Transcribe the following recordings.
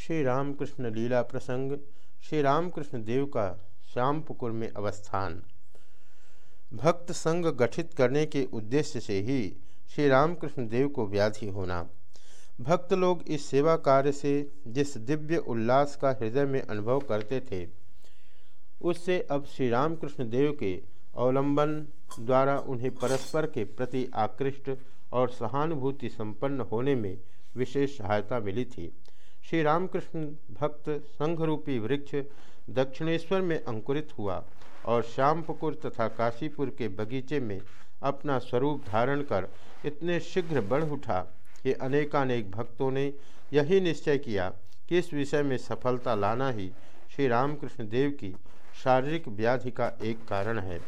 श्री रामकृष्ण लीला प्रसंग श्री रामकृष्ण देव का श्यामपुकुर में अवस्थान। भक्त संघ गठित करने के उद्देश्य से ही श्री रामकृष्ण देव को व्याधि होना। भक्त लोग इस सेवा कार्य से जिस दिव्य उल्लास का हृदय में अनुभव करते थे, उससे अब श्री रामकृष्ण देव के अवलंबन द्वारा उन्हें परस्पर के प्रति आकृष्ट और सहानुभूति संपन्न होने में विशेष सहायता मिली थी। श्री रामकृष्ण भक्त संघरूपी वृक्ष दक्षिणेश्वर में अंकुरित हुआ और श्यामपुकुर तथा काशीपुर के बगीचे में अपना स्वरूप धारण कर इतने शीघ्र बढ़ उठा कि अनेकानेक भक्तों ने यही निश्चय किया कि इस विषय में सफलता लाना ही श्री रामकृष्ण देव की शारीरिक व्याधि का एक कारण है।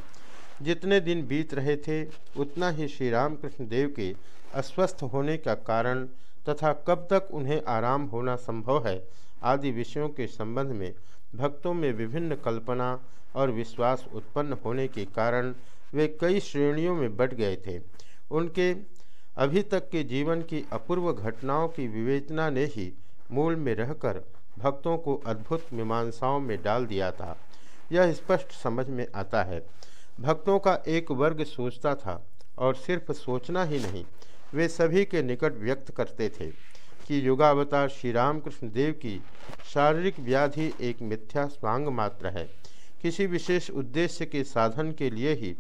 जितने दिन बीत रहे थे, उतना ही श्री रामकृष्ण देव के अस्वस्थ होने का कारण तथा कब तक उन्हें आराम होना संभव है आदि विषयों के संबंध में भक्तों में विभिन्न कल्पना और विश्वास उत्पन्न होने के कारण वे कई श्रेणियों में बट गए थे। उनके अभी तक के जीवन की अपूर्व घटनाओं की विवेचना ने ही मूल में रहकर भक्तों को अद्भुत मीमांसाओं में डाल दिया था। यह स्पष्ट समझ में आता है। भक्तों का एक वर्ग सोचता था और सिर्फ़ सोचना ही नहीं वे सभी के निकट व्यक्त करते थे कि युगावतार श्री रामकृष्ण देव की शारीरिक व्याधि एक मिथ्या स्वांग मात्र है। किसी विशेष उद्देश्य के साधन के लिए ही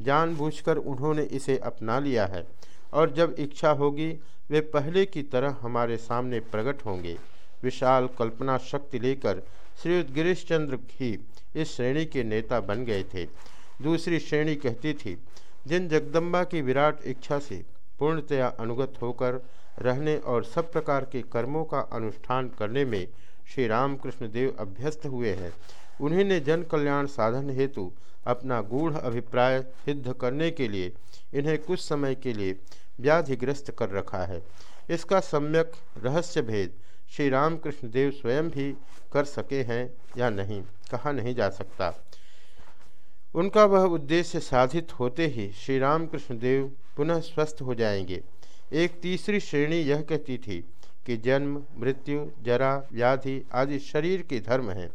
जानबूझकर उन्होंने इसे अपना लिया है और जब इच्छा होगी, वे पहले की तरह हमारे सामने प्रकट होंगे। विशाल कल्पना शक्ति लेकर श्रीयुद्ध गिरीश चंद्र ही इस श्रेणी के नेता बन गए थे। दूसरी श्रेणी कहती थी, जिन जगदम्बा की विराट इच्छा से पूर्णतया अनुगत होकर रहने और सब प्रकार के कर्मों का अनुष्ठान करने में श्री रामकृष्ण देव अभ्यस्त हुए हैं। उन्हीं ने जन कल्याण साधन हेतु अपना गूढ़ अभिप्राय सिद्ध करने के लिए, इन्हें कुछ समय के लिए व्याधिग्रस्त कर रखा है। इसका सम्यक रहस्य भेद श्री रामकृष्ण देव स्वयं भी कर सके हैं या नहीं, कहा नहीं जा सकता। उनका वह उद्देश्य साधित होते ही श्री रामकृष्ण देव पुनः स्वस्थ हो जाएँगे। एक तीसरी श्रेणी यह कहती थी कि जन्म, मृत्यु, जरा, व्याधि आदि शरीर के धर्म हैं।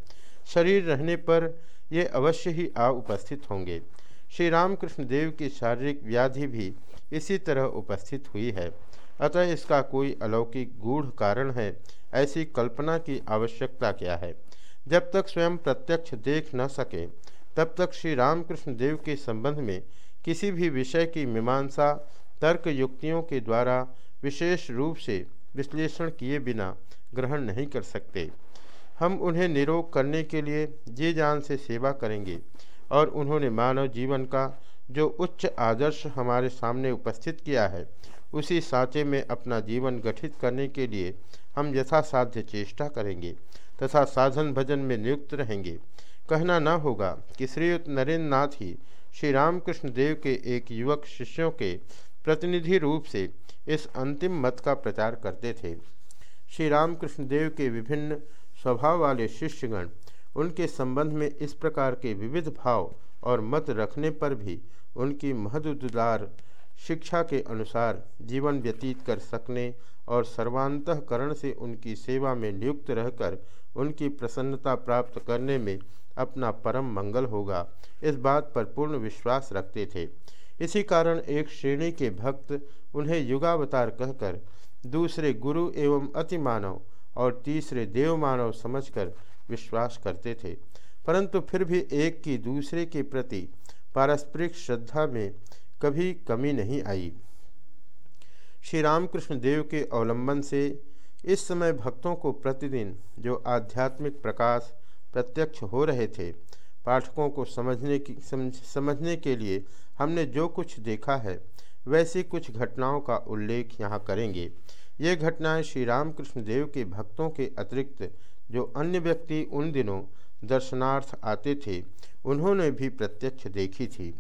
शरीर रहने पर ये अवश्य ही आ उपस्थित होंगे। श्री रामकृष्ण देव की शारीरिक व्याधि भी इसी तरह उपस्थित हुई है। अतः इसका कोई अलौकिक गूढ़ कारण है, ऐसी कल्पना की आवश्यकता क्या है? जब तक स्वयं प्रत्यक्ष देख न सके तब तक श्री रामकृष्ण देव के संबंध में किसी भी विषय की मीमांसा, तर्क युक्तियों के द्वारा विशेष रूप से विश्लेषण किए बिना ग्रहण नहीं कर सकते। हम उन्हें निरोग करने के लिए जी जान से सेवा करेंगे और उन्होंने मानव जीवन का जो उच्च आदर्श हमारे सामने उपस्थित किया है, उसी सांचे में अपना जीवन गठित करने के लिए हम यथासाध्य चेष्टा करेंगे तथा साधन भजन में नियुक्त रहेंगे। कहना न होगा कि श्रीयुक्त नरेंद्र नाथ ही श्री रामकृष्ण देव के एक युवक शिष्यों के प्रतिनिधि रूप से इस अंतिम मत का प्रचार करते थे। श्री रामकृष्ण देव के विभिन्न स्वभाव वाले शिष्यगण, उनके संबंध में इस प्रकार के विविध भाव और मत रखने पर भी उनकी महदुदार शिक्षा के अनुसार जीवन व्यतीत कर सकने और सर्वांतकरण से उनकी सेवा में नियुक्त रहकर उनकी प्रसन्नता प्राप्त करने में अपना परम मंगल होगा। इस बात पर पूर्ण विश्वास रखते थे। इसी कारण एक श्रेणी के भक्त उन्हें युगावतार कहकर दूसरे गुरु एवं अति मानव और तीसरे देव मानव समझकर विश्वास करते थे। परंतु फिर भी एक की दूसरे के प्रति पारस्परिक श्रद्धा में कभी कमी नहीं आई। श्री रामकृष्ण देव के अवलंबन से इस समय भक्तों को प्रतिदिन जो आध्यात्मिक प्रकाश प्रत्यक्ष हो रहे थे पाठकों को समझने की समझ, समझने के लिए हमने जो कुछ देखा है वैसी कुछ घटनाओं का उल्लेख यहाँ करेंगे। ये घटनाएँ श्री रामकृष्ण देव के भक्तों के अतिरिक्त जो अन्य व्यक्ति उन दिनों दर्शनार्थ आते थे उन्होंने भी प्रत्यक्ष देखी थी।